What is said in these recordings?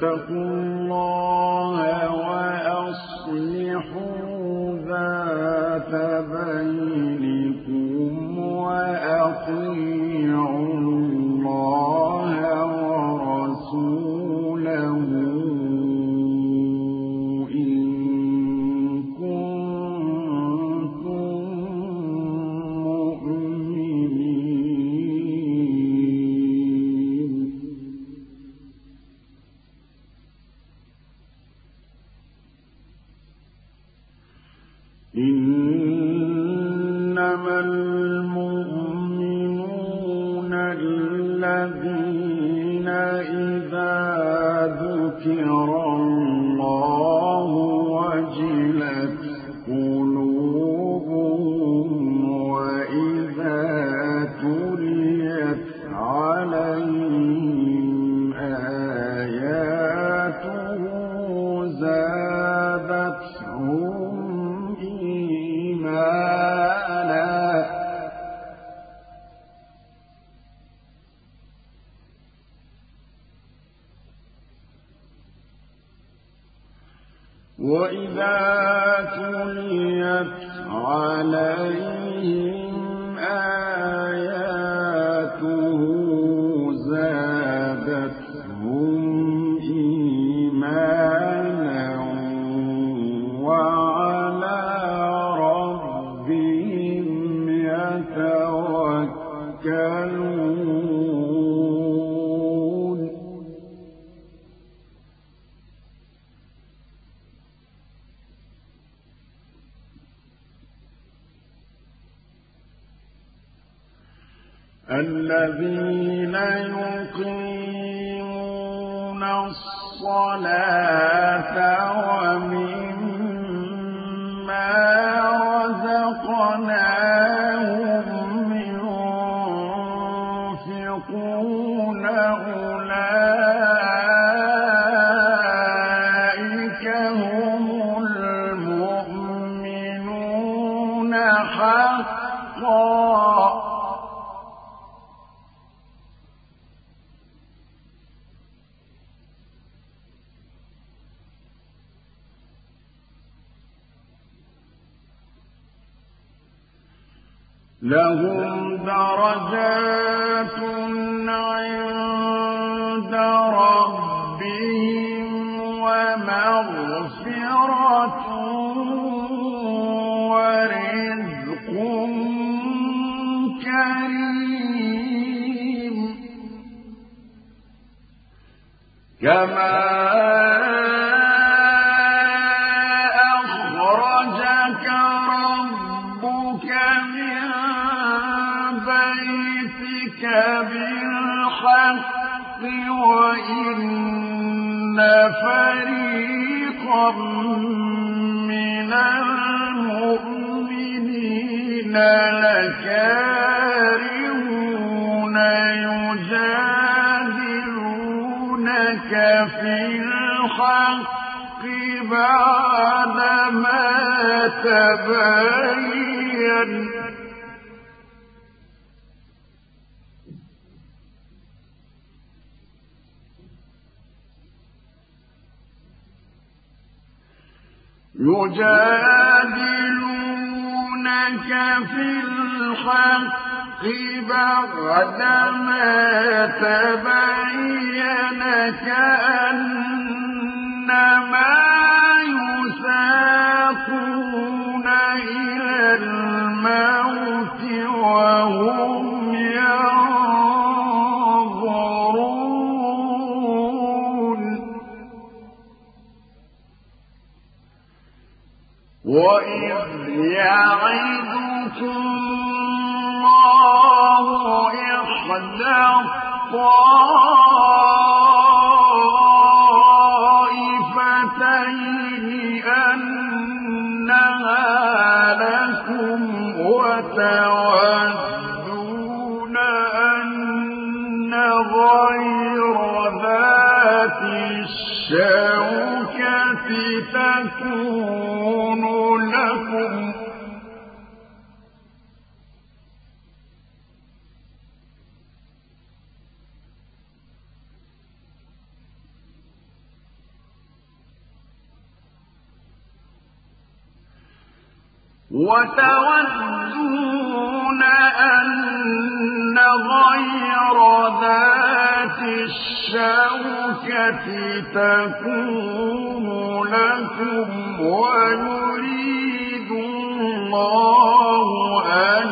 فاتقوا يجادلونك في الحق بعدما تبين كأنما وإذ يعدكم الله إحدى الطائفتين وتودون أن غير ذات الشوكة تكون لكم ويريد الله أن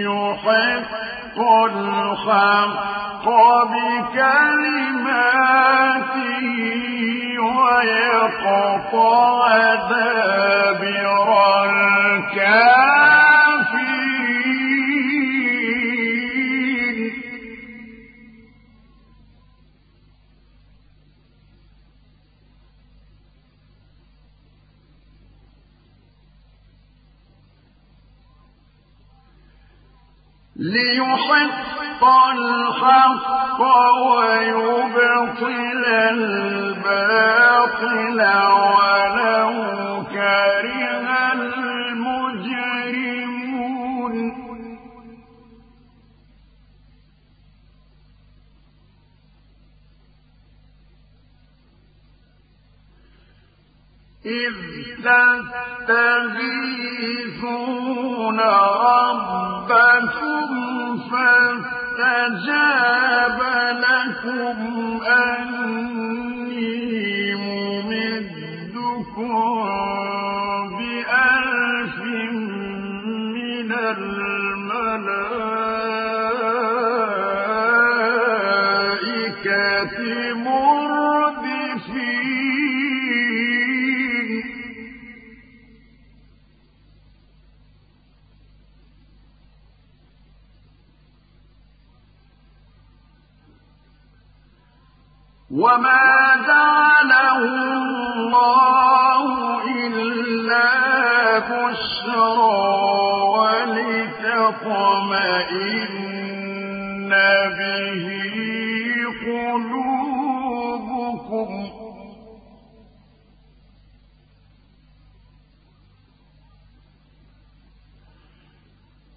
يحق الحق بكلماته ويقطع دابر الكافرين. ليحق الحق ويبطل الباطل ولو كره المجرمون. إذ تستغيثون ربكم فاستجاب لكم أني وما جعله الله إلا به قلوبكم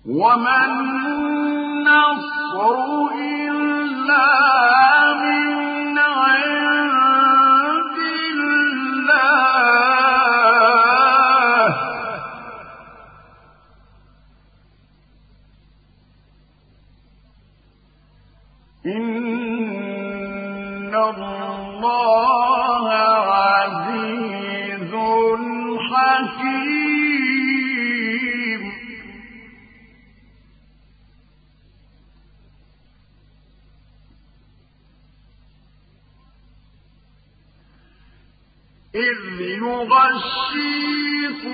وما النصر إلا يغشيكم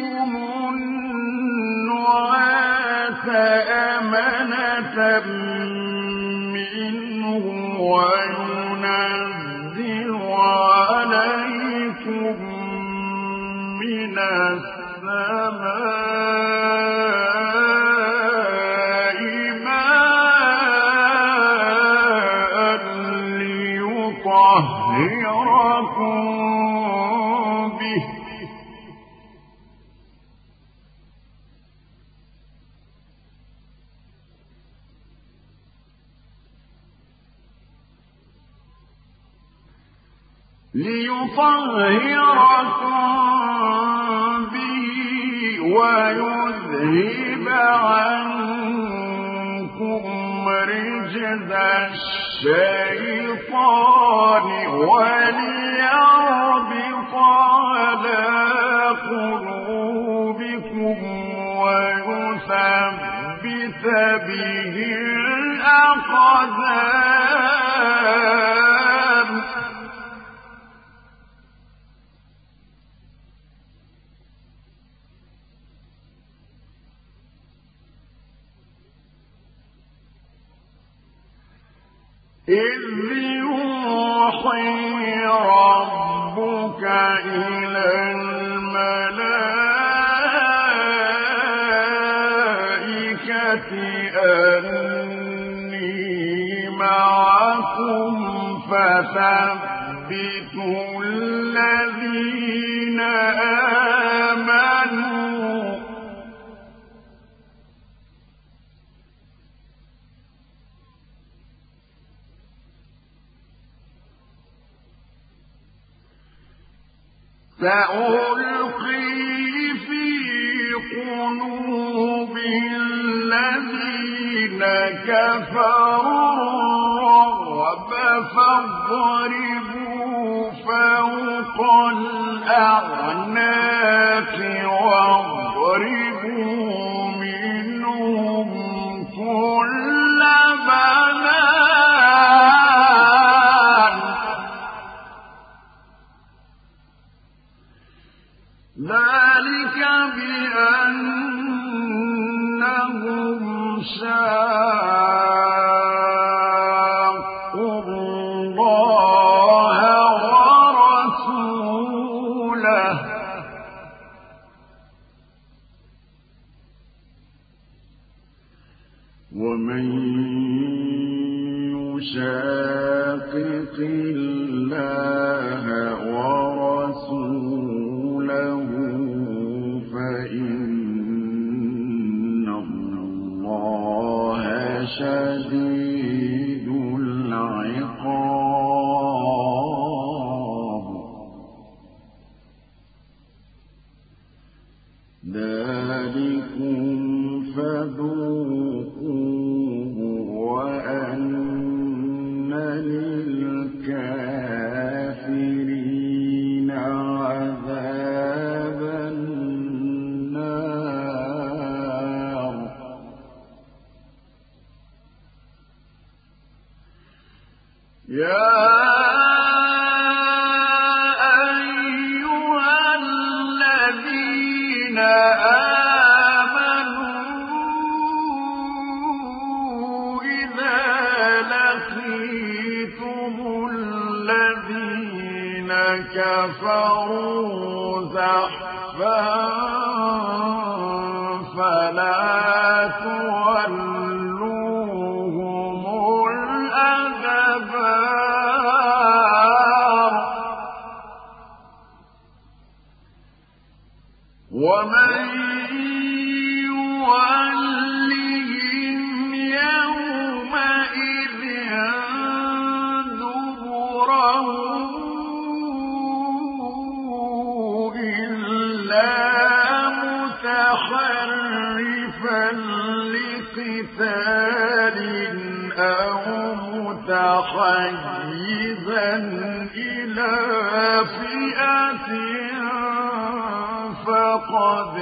النعاس أمنة منه وينزل الشيطان وليربط على قلوبكم ويثبت به الأقدام. الذين آمنوا. سألقي في قلوب الذين كفروا فاضربوا فوق الأعناق لقتال أو متحيزا إلى فئة فقد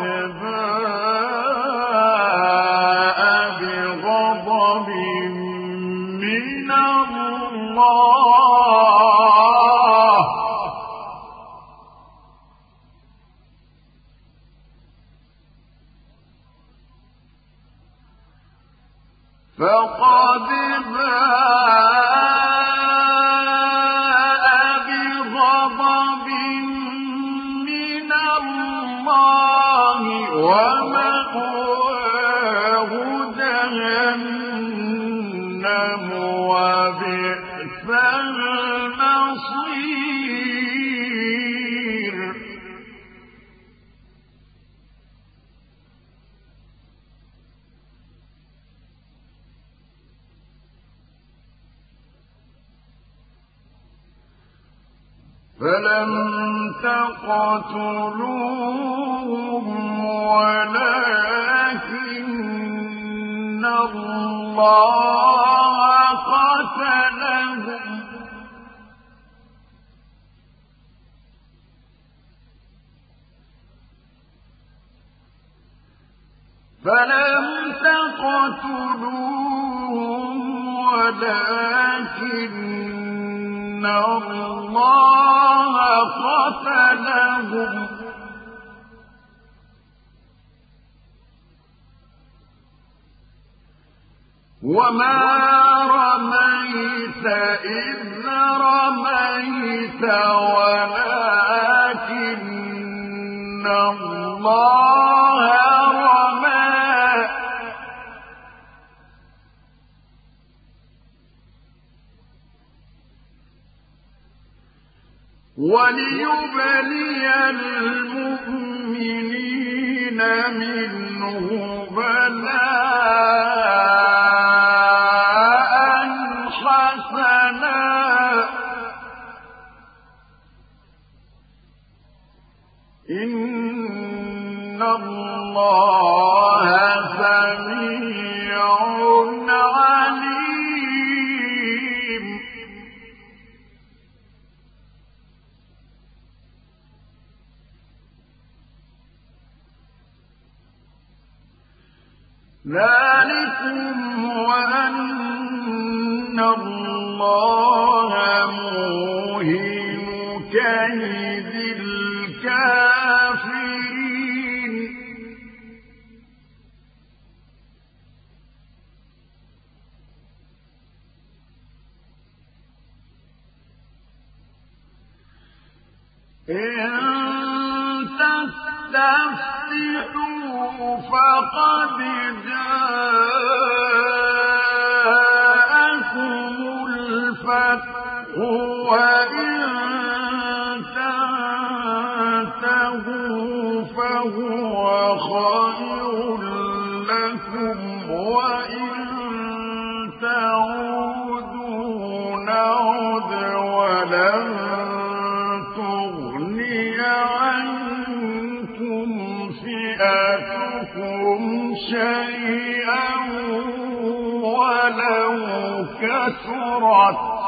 تقتلوهم ولكن الله قتلهم. فلم تقتلوهم ولكن الله قتلهم. وما رميت إذ رميت ولكن الله وليبلي المؤمنين منه بلاء ذلكم وأن الله موهن كيد الكافرين. إن تستفتحوا فقد جاءكم وإن فهو خير لكم وإن تعودوا نعد ولن شيئا ولو كثرت.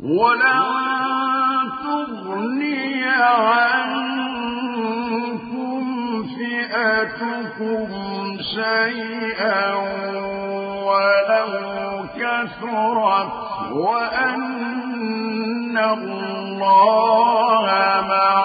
ولن تغني عنكم فئتكم شيئا ولو كثرت وأن الله مع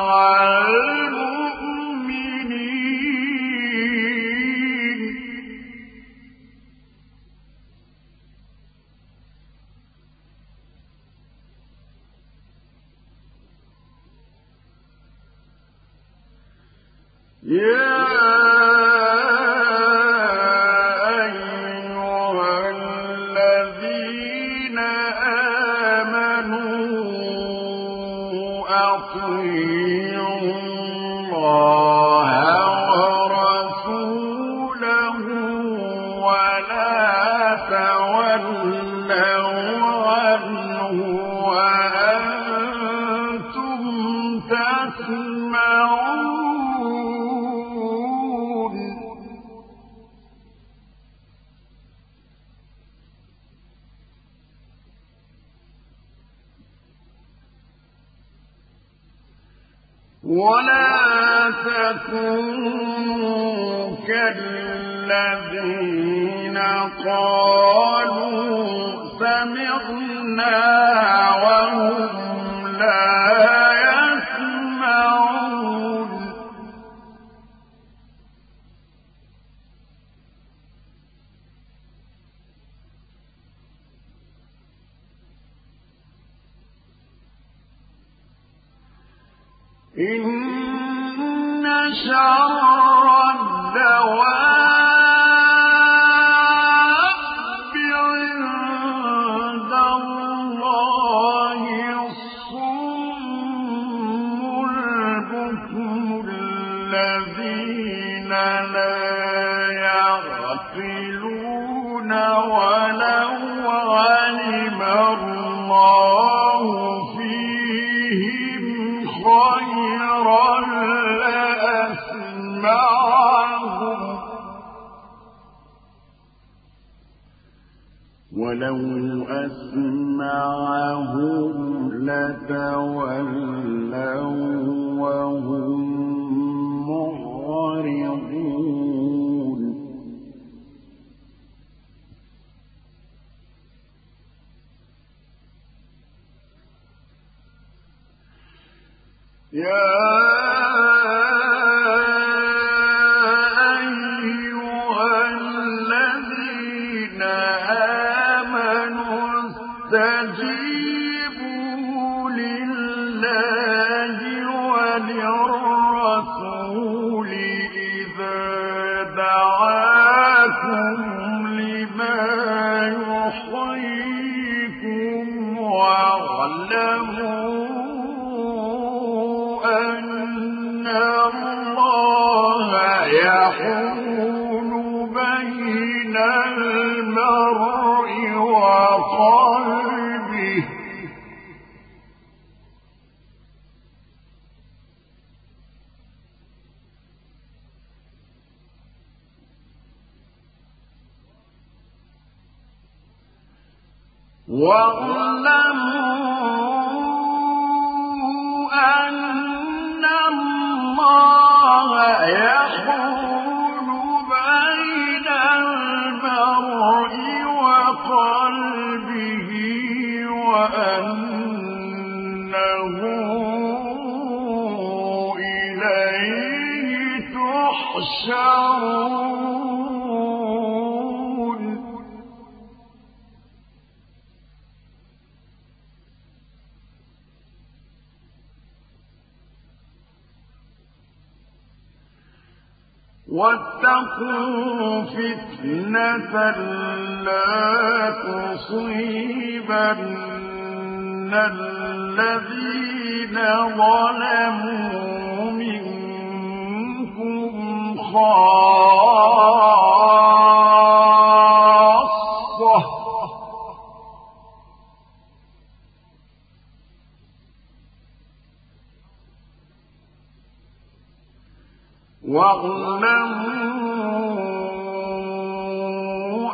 Yeah. واتقوا فتنة لا تصيبن الذين ظلموا منكم خاصة. واعلموا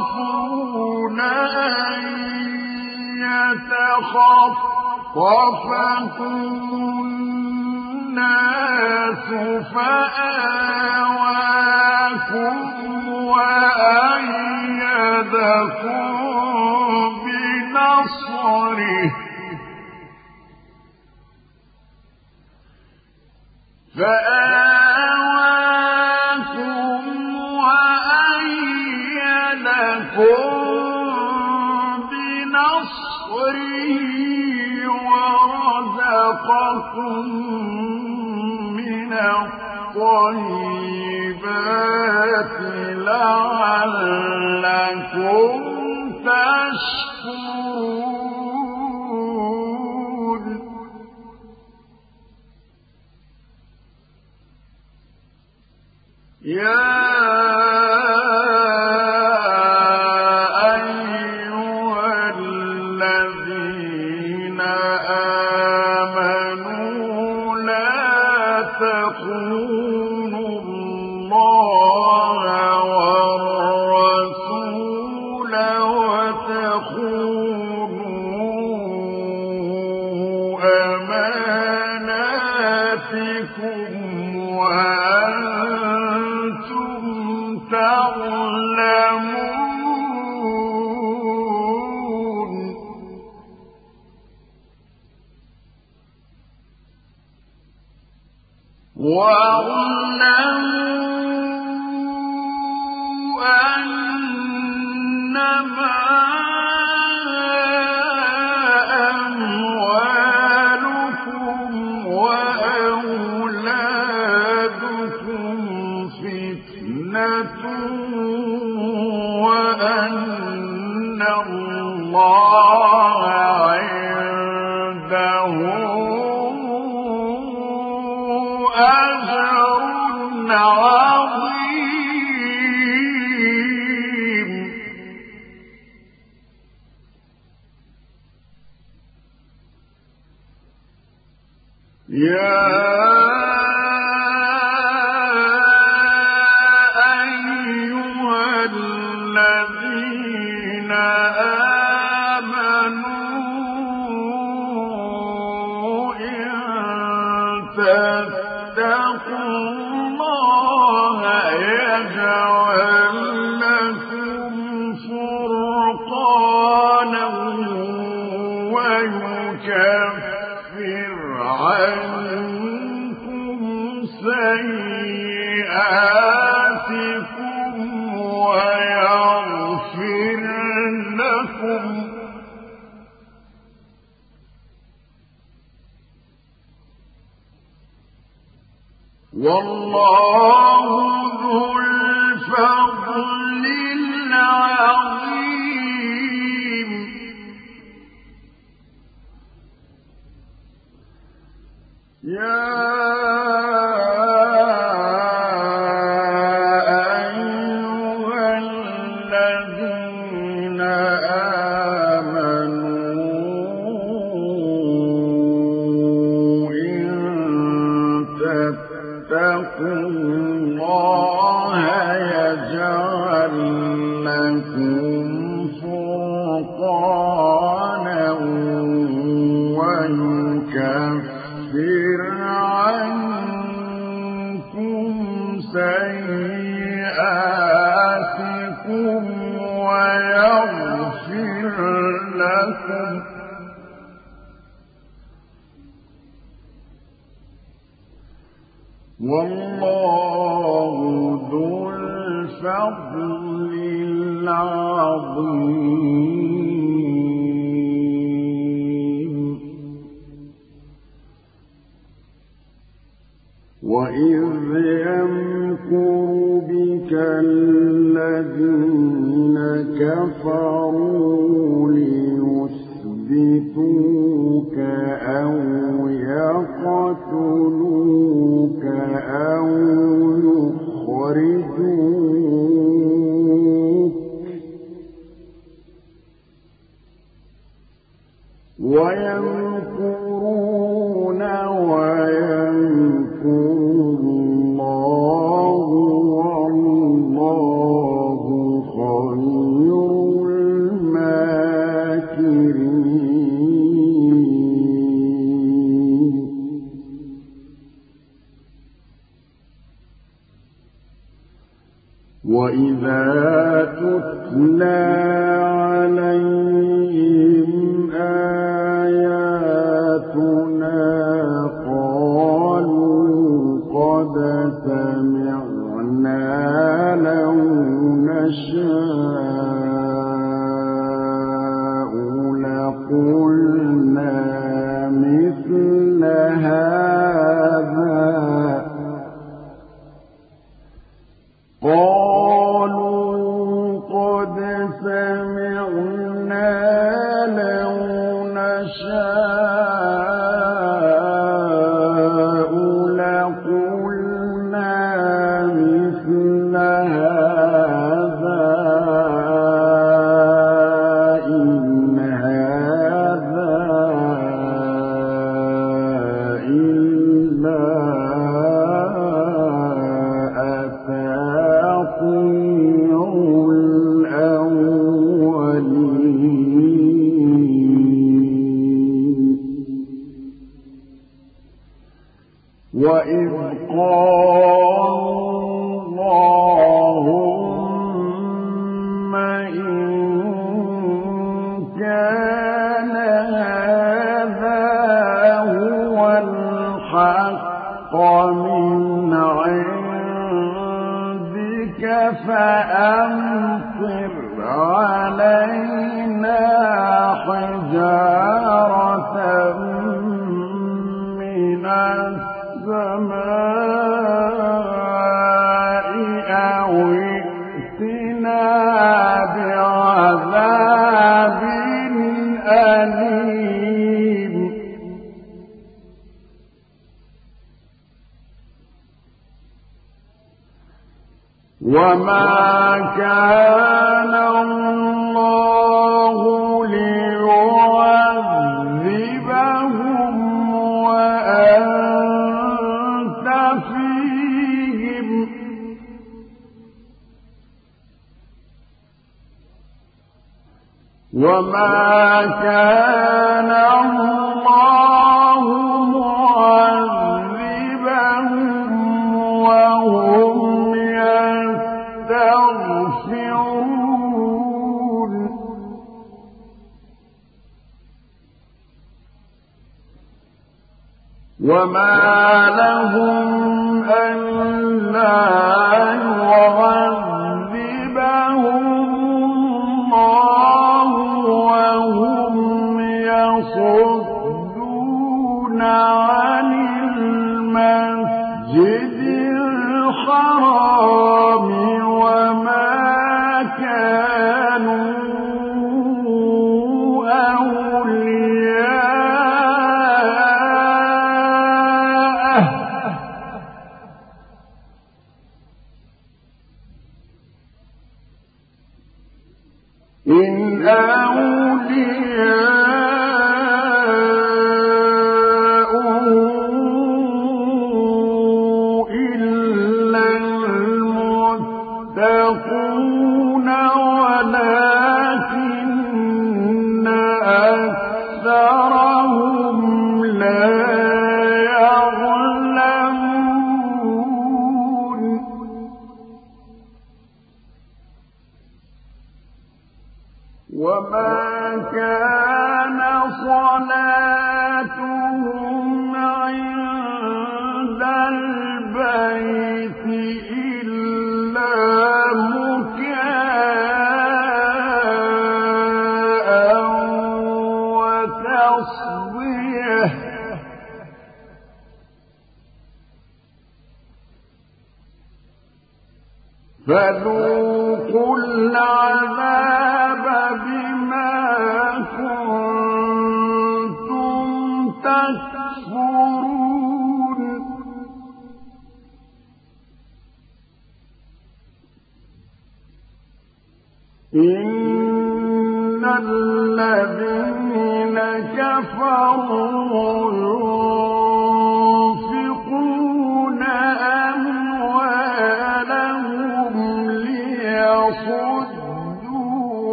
تخافون أن يتخطفكم الناس فآواكم وأيدكم بنصره فآواكم الطيبات لعلكم تشكرون. يا واعلموا أنما الله أن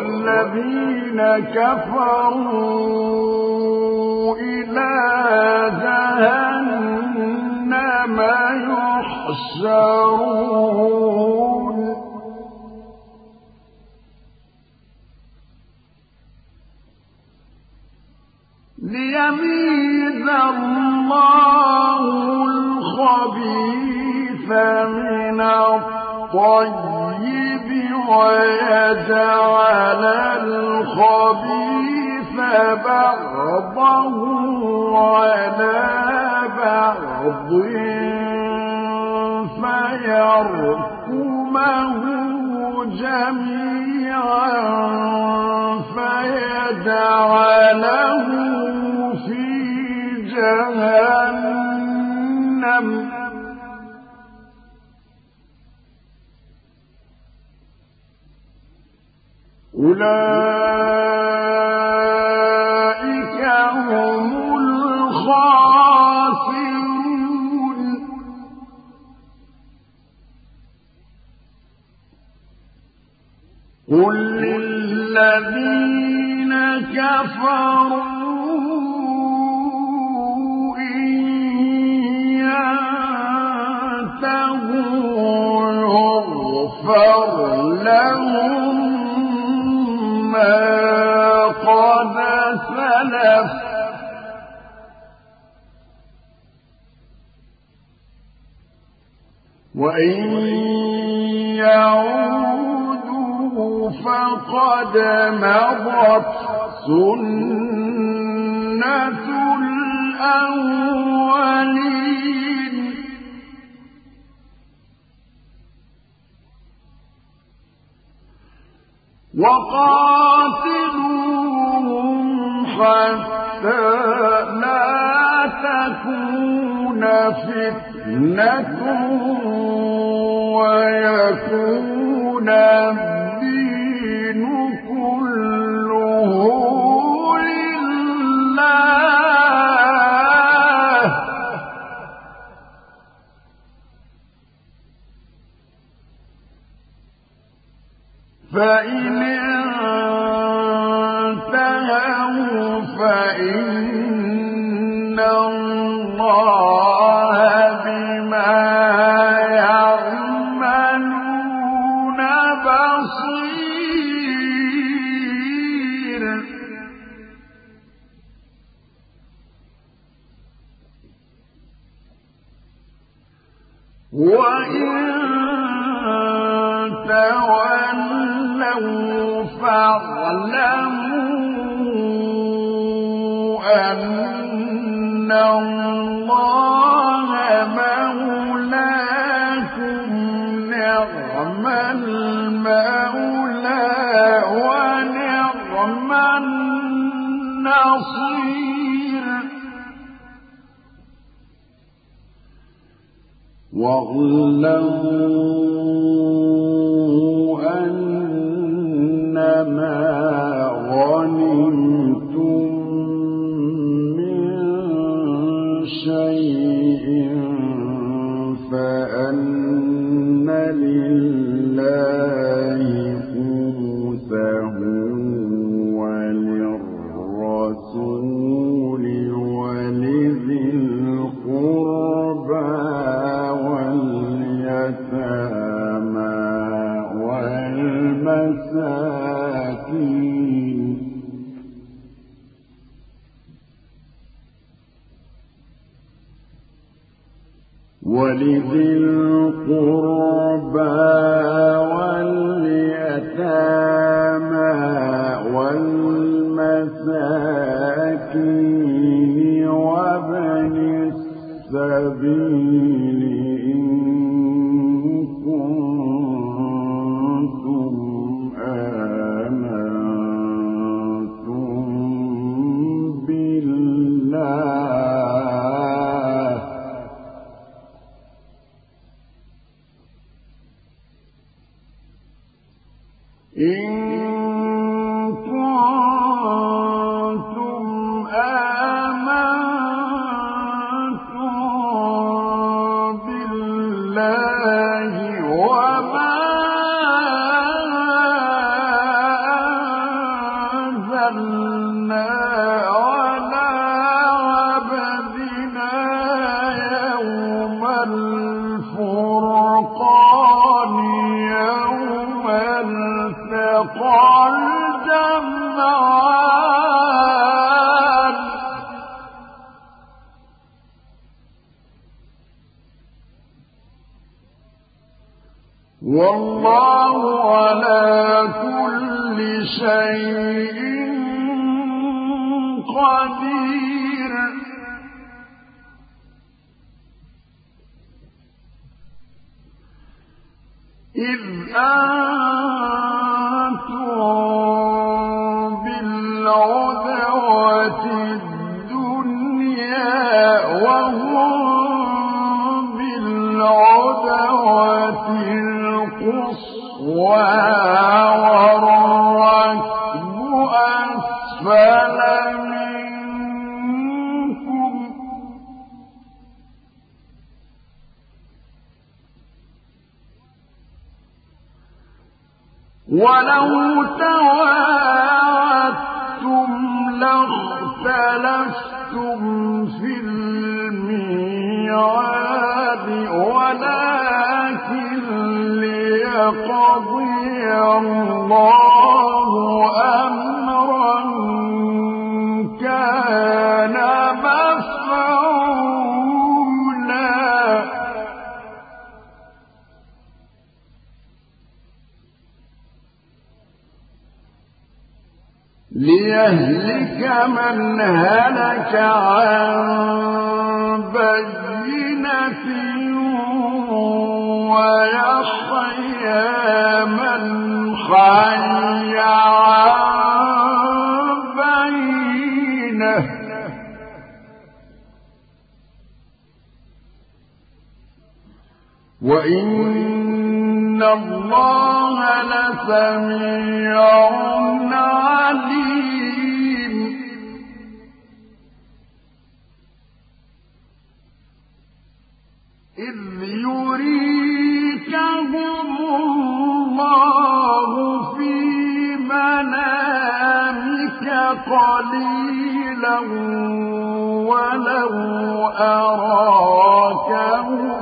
والذين كفروا إلى جهنم يحشرون. ليميز الله الخبيث من الطيب. ويجعل الخبيث بعضه على بعض فيركمه جميعا فيجعله في جهنم. أولئك هم الخاسرون. قل للذين كفروا ينتهوا يغفر لهم. ما قد سلف. وإن يعودوا فقد مضت سنة الأولين. وقاتلوهم حتى لا تكون فتنة ويكون الدين كله لله. فإن الله بما يعملون بصير وإن تولوا فاعلموا أن الله نعم المولى النصير. لذي القربى ليهلك من هلك عن بينة ويحيى من حي عن بينة. وإن الله لسميع قليلا ولو أراكهم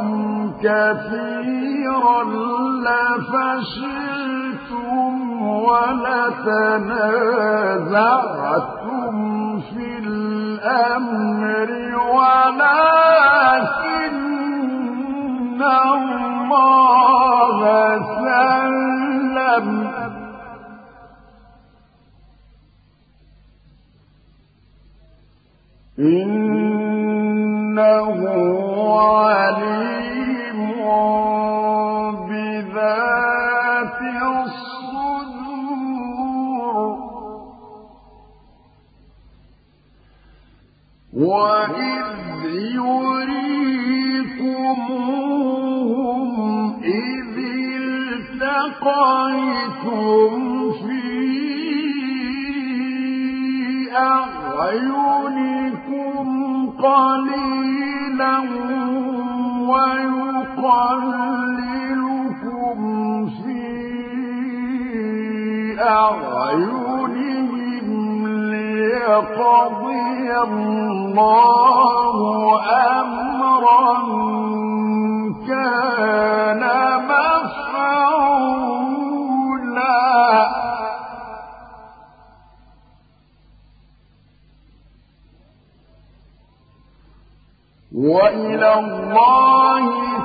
كثيرا لفشلتم ولتنازعتم في الأمر ولكن الله سلم إنه عليم وإذ يريكمهم إذ التقيتم في أعينكم قليلا ويقللكم في أعينهم ليقضي الله أمرا كان وإلى الله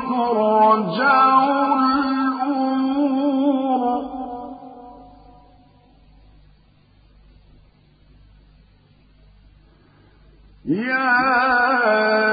ترجع الأمور. يا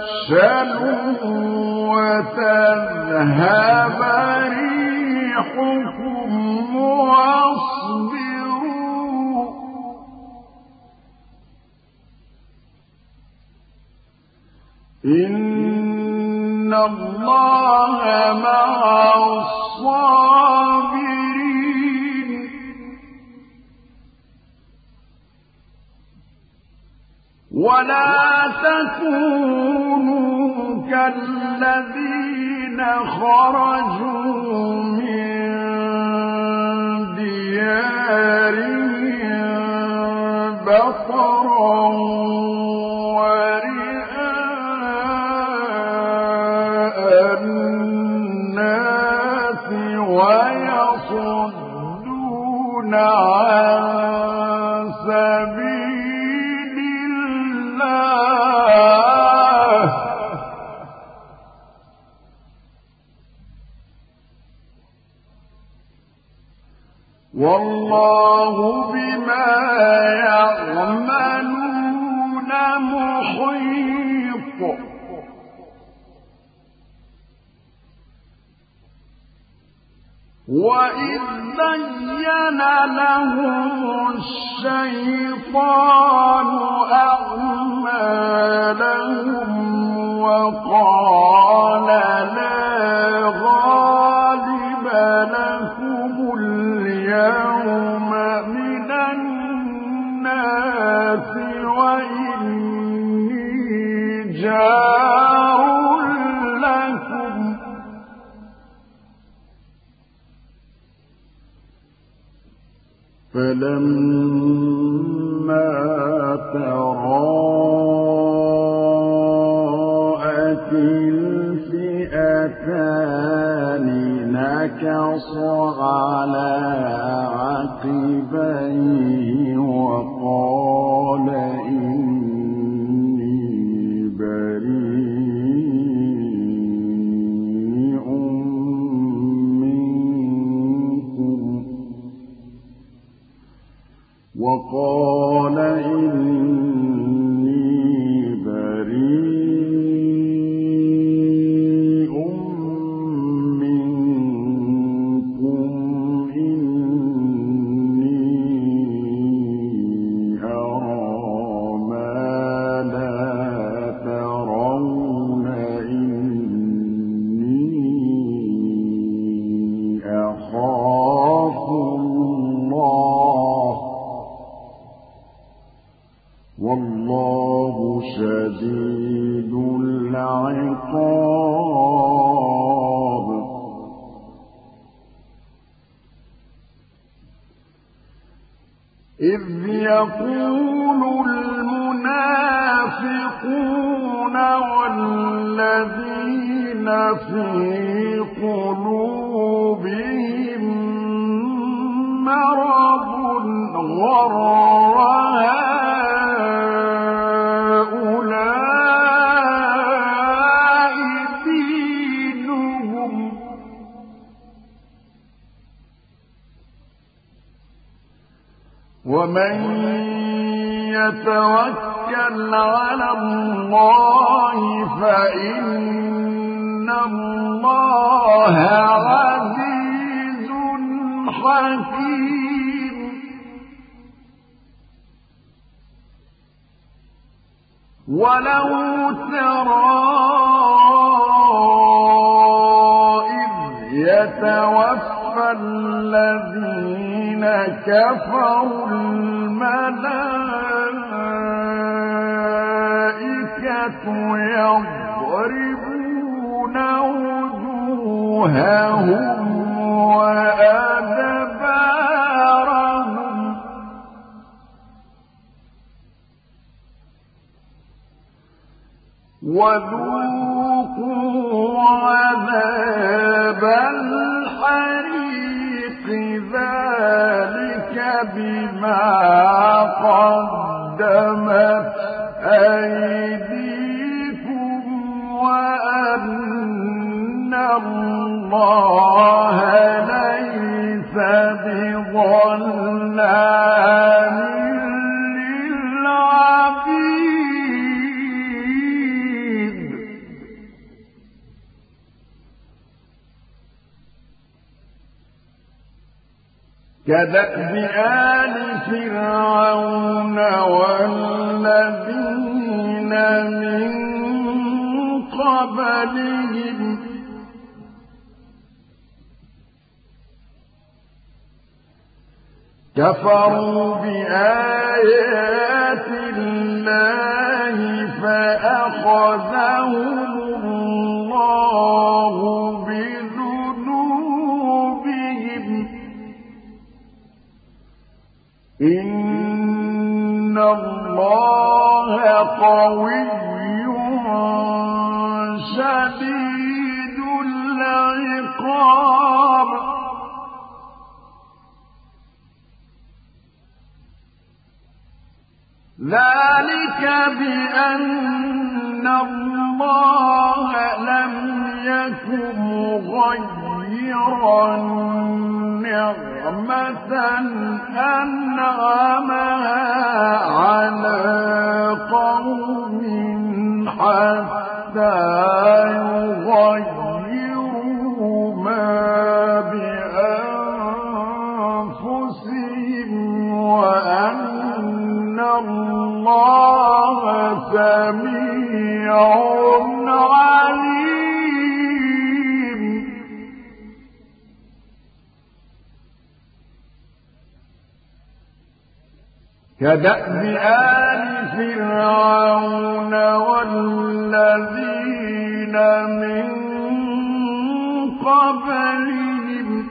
وتذهب ريحكم واصبروا. إن الله مع الصابرين. ولا تكونوا كالذين خرجوا من ديارهم بطرا إذ يقول المنافقون والذين في قلوبهم مرض ومن يتوكل على الله فإن الله عزيز حكيم. ولو ترى إذ يتوفى الذين كفروا الملائكة يضربون وجوههم وأدبارهم. وذوقوا عذاب ذلك بما قدمت أيديكم وأن الله ليس كدأب آل فرعون والذين من قبلهم. كفروا بآيات الله فأخذهم الله بذنوبهم إن الله قوي شديد العقاب ذلك بأن الله لم يكن نعمة أنعمها على قوم حتى يغيروا ما بأنفسهم وأن الله سميع عليم. كدأب آل فرعون والذين الذين من قبلهم.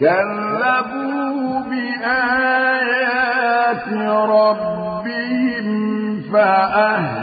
كذبوا بآيات ربهم فأهلكناهم.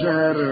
share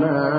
لا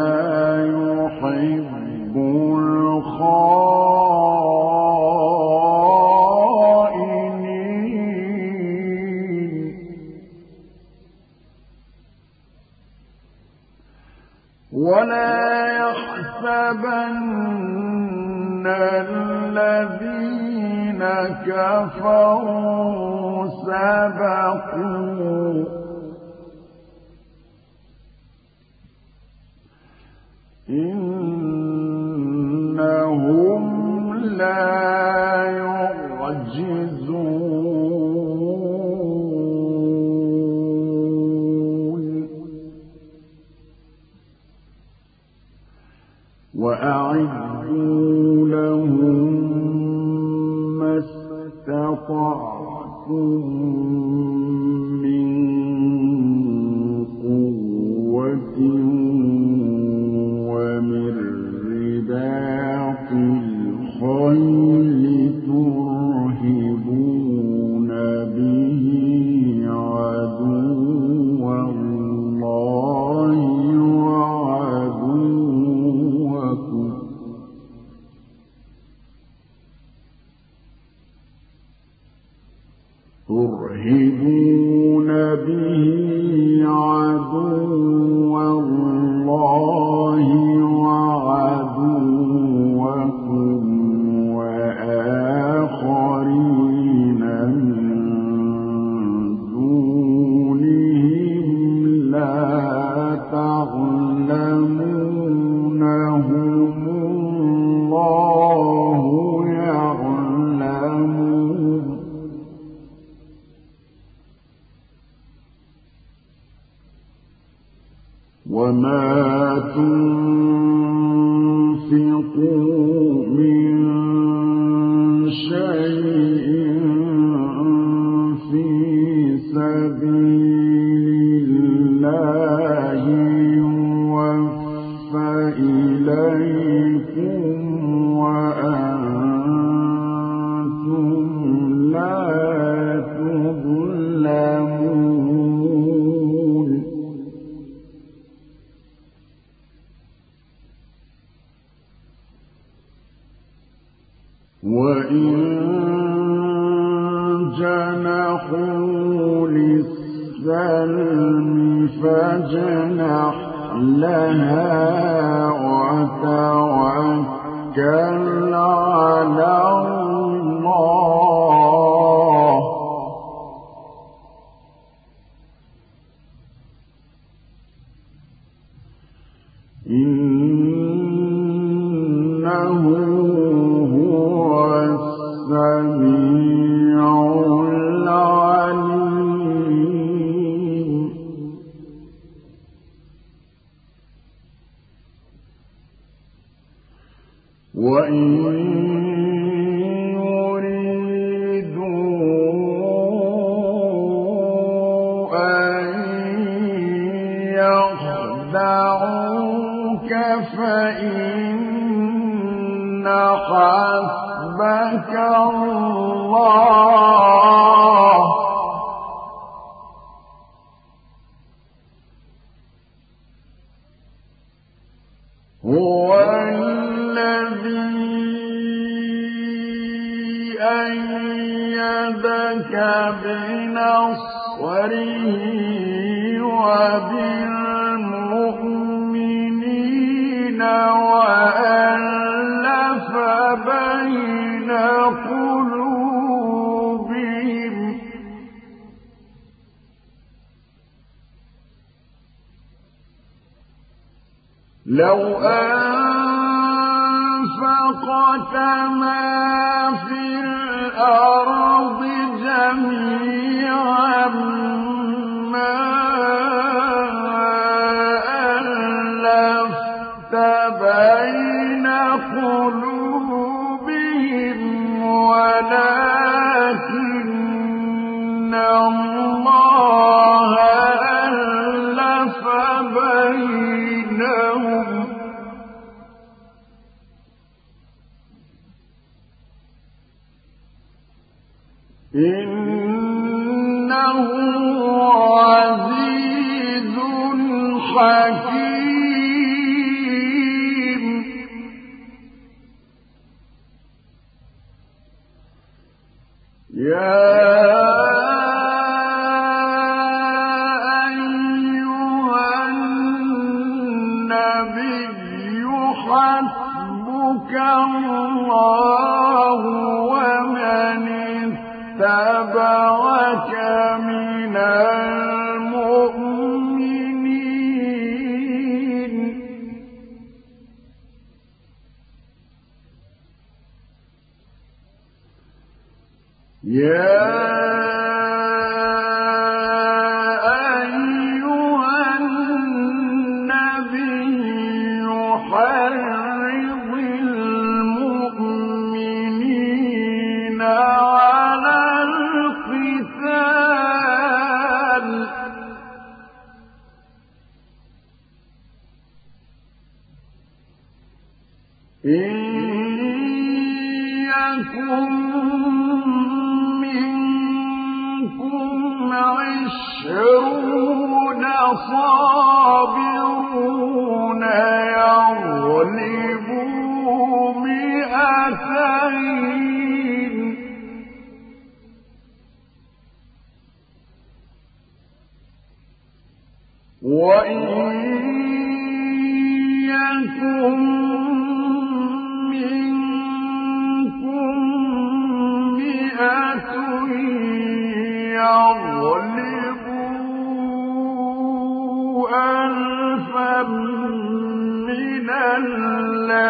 تبين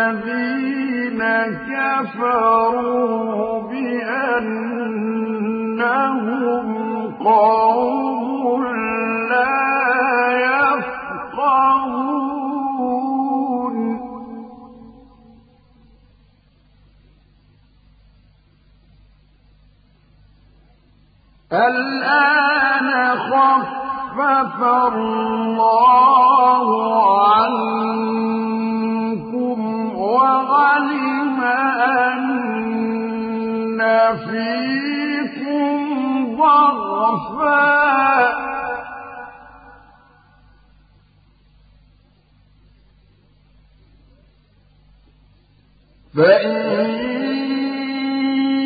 الذين كفروا بأنهم قوم لا يفقهون. الآن خفف الله عنه وعلم أن فيكم ضعفا فإن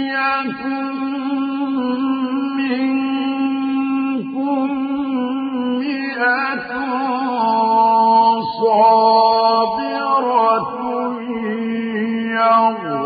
يكن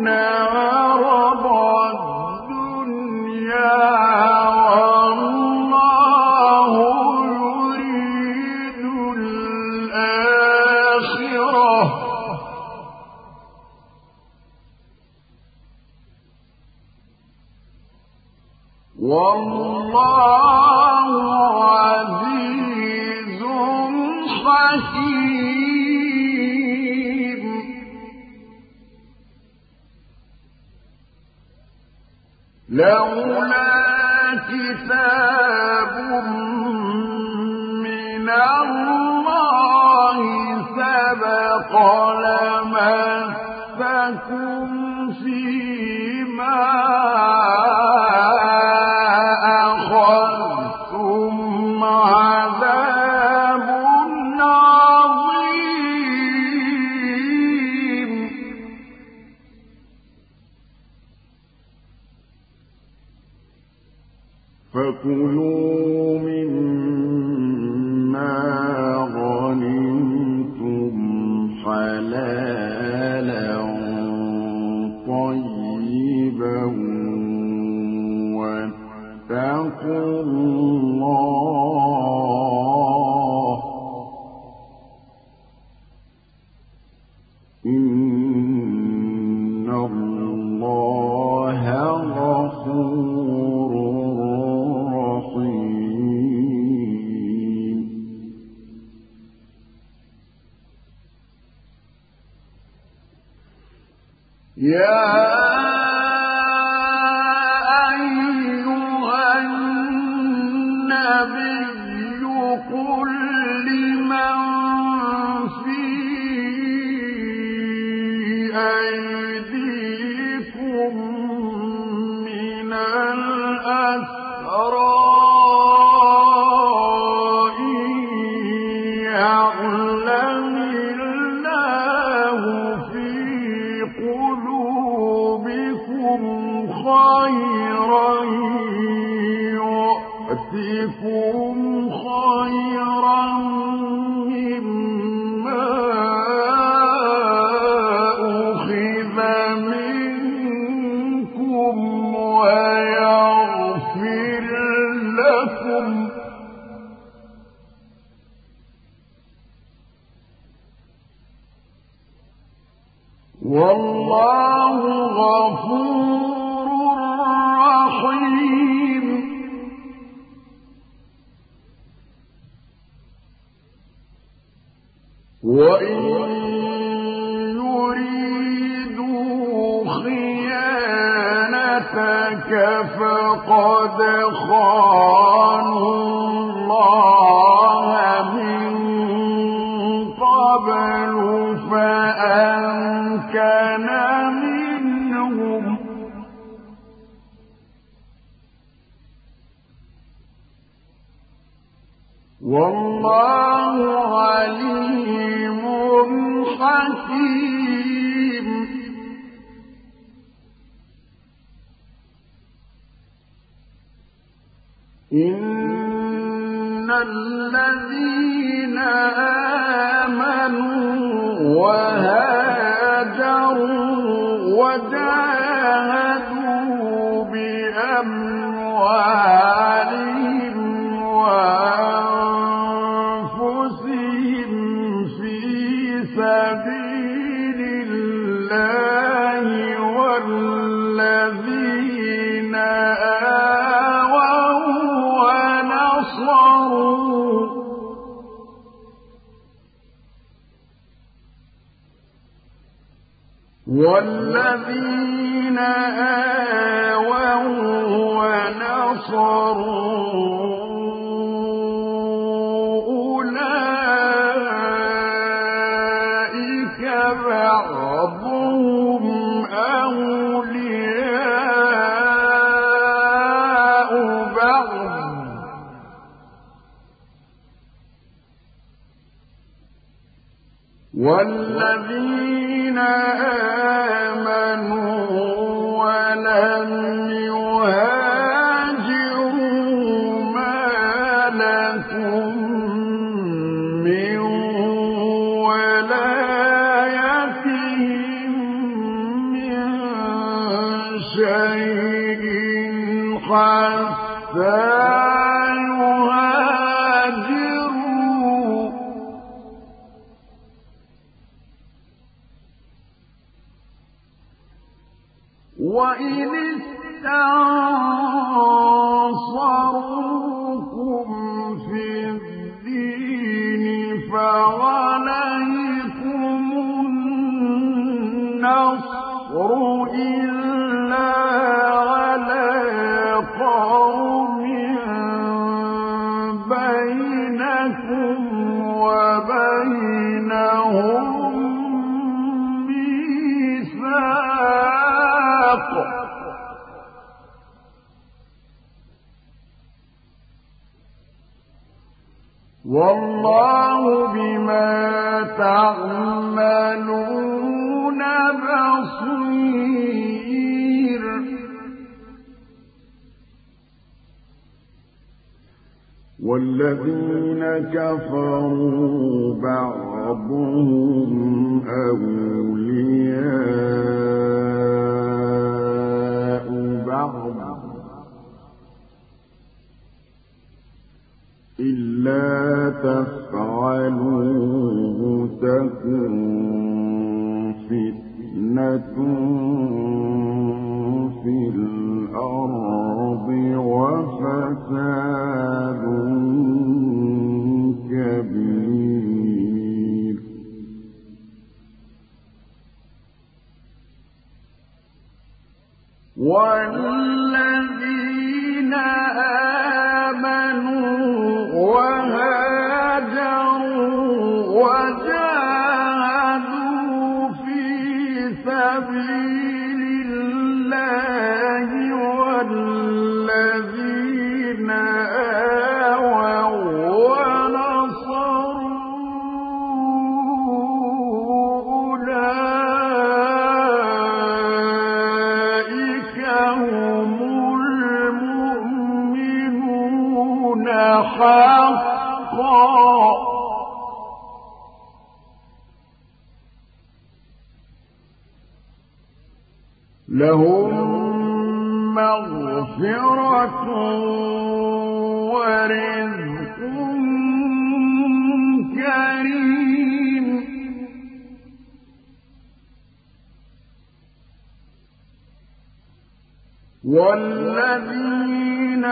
الذين اتبعوا الذين كفروا بعضهم أولياء بعض. إلا تفعلوا one والذين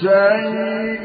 شيء